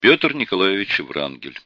Петр Николаевич Врангель.